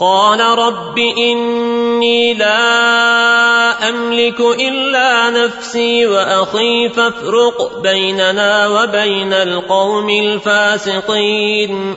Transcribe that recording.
قال رب إني لا أملك إلا نفسي وأخي فافرق بيننا وبين القوم الفاسقين.